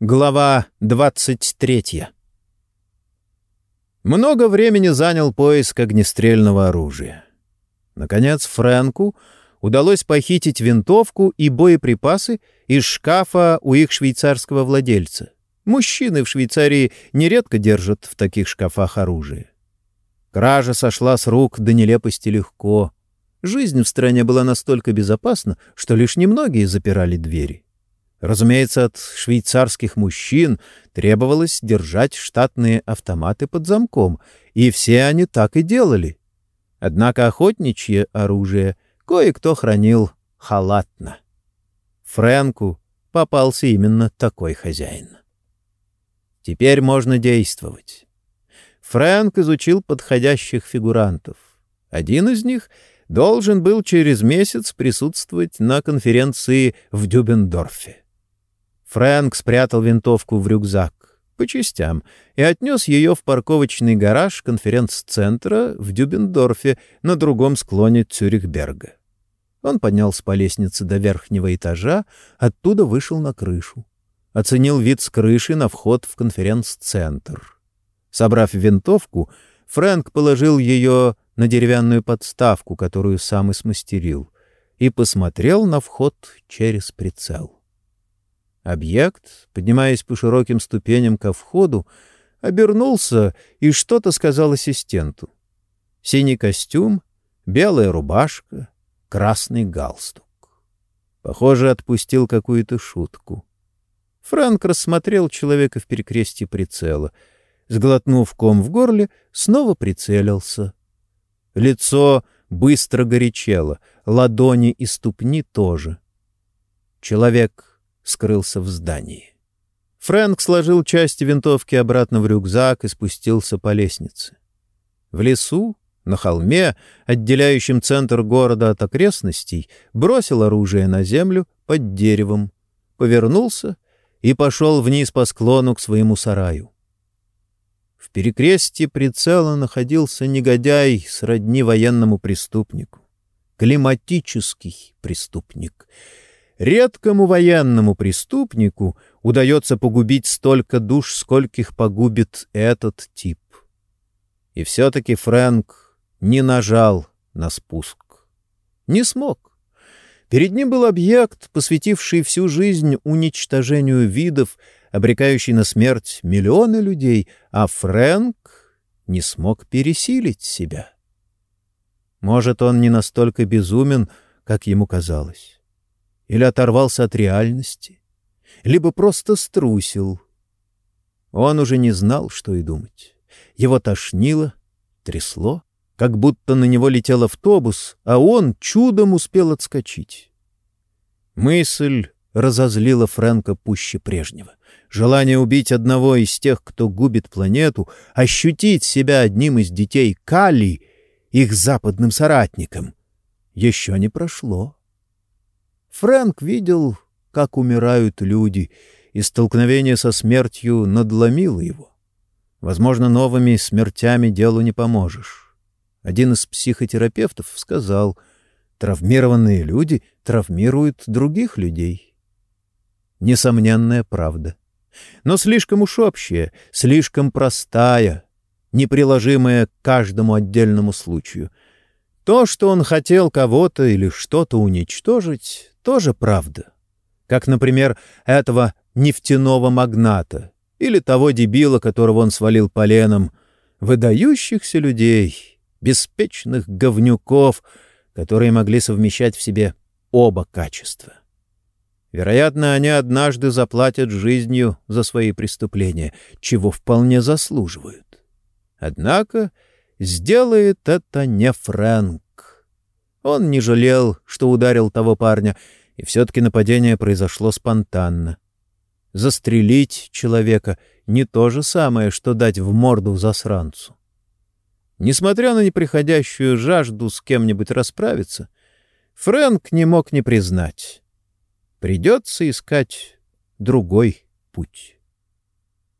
Глава 23 Много времени занял поиск огнестрельного оружия. Наконец Фрэнку удалось похитить винтовку и боеприпасы из шкафа у их швейцарского владельца. Мужчины в Швейцарии нередко держат в таких шкафах оружие. Кража сошла с рук до нелепости легко. Жизнь в стране была настолько безопасна, что лишь немногие запирали двери. Разумеется, от швейцарских мужчин требовалось держать штатные автоматы под замком, и все они так и делали. Однако охотничье оружие кое-кто хранил халатно. Фрэнку попался именно такой хозяин. Теперь можно действовать. Фрэнк изучил подходящих фигурантов. Один из них должен был через месяц присутствовать на конференции в Дюбендорфе. Фрэнк спрятал винтовку в рюкзак по частям и отнес ее в парковочный гараж конференц-центра в Дюбендорфе на другом склоне Цюрихберга. Он поднялся по лестнице до верхнего этажа, оттуда вышел на крышу. Оценил вид с крыши на вход в конференц-центр. Собрав винтовку, Фрэнк положил ее на деревянную подставку, которую сам и смастерил, и посмотрел на вход через прицел. Объект, поднимаясь по широким ступеням ко входу, обернулся и что-то сказал ассистенту. Синий костюм, белая рубашка, красный галстук. Похоже, отпустил какую-то шутку. Фрэнк рассмотрел человека в перекрестье прицела. Сглотнув ком в горле, снова прицелился. Лицо быстро горячело, ладони и ступни тоже. Человек скрылся в здании. Фрэнк сложил части винтовки обратно в рюкзак и спустился по лестнице. В лесу, на холме, отделяющем центр города от окрестностей, бросил оружие на землю под деревом, повернулся и пошел вниз по склону к своему сараю. В перекрестье прицела находился негодяй сродни военному преступнику. Климатический преступник — Редкому военному преступнику удается погубить столько душ, скольких погубит этот тип. И все-таки Фрэнк не нажал на спуск. Не смог. Перед ним был объект, посвятивший всю жизнь уничтожению видов, обрекающий на смерть миллионы людей, а Фрэнк не смог пересилить себя. Может, он не настолько безумен, как ему казалось или оторвался от реальности, либо просто струсил. Он уже не знал, что и думать. Его тошнило, трясло, как будто на него летел автобус, а он чудом успел отскочить. Мысль разозлила Фрэнка пуще прежнего. Желание убить одного из тех, кто губит планету, ощутить себя одним из детей Кали, их западным соратником, еще не прошло. Фрэнк видел, как умирают люди, и столкновение со смертью надломило его. Возможно, новыми смертями делу не поможешь. Один из психотерапевтов сказал, травмированные люди травмируют других людей. Несомненная правда. Но слишком уж общая, слишком простая, неприложимая к каждому отдельному случаю. То, что он хотел кого-то или что-то уничтожить, тоже правда. Как, например, этого нефтяного магната или того дебила, которого он свалил поленом, выдающихся людей, беспечных говнюков, которые могли совмещать в себе оба качества. Вероятно, они однажды заплатят жизнью за свои преступления, чего вполне заслуживают. Однако сделает это не Фрэнк. Он не жалел, что ударил того парня, и все-таки нападение произошло спонтанно. Застрелить человека — не то же самое, что дать в морду засранцу. Несмотря на неприходящую жажду с кем-нибудь расправиться, Фрэнк не мог не признать. Придется искать другой путь.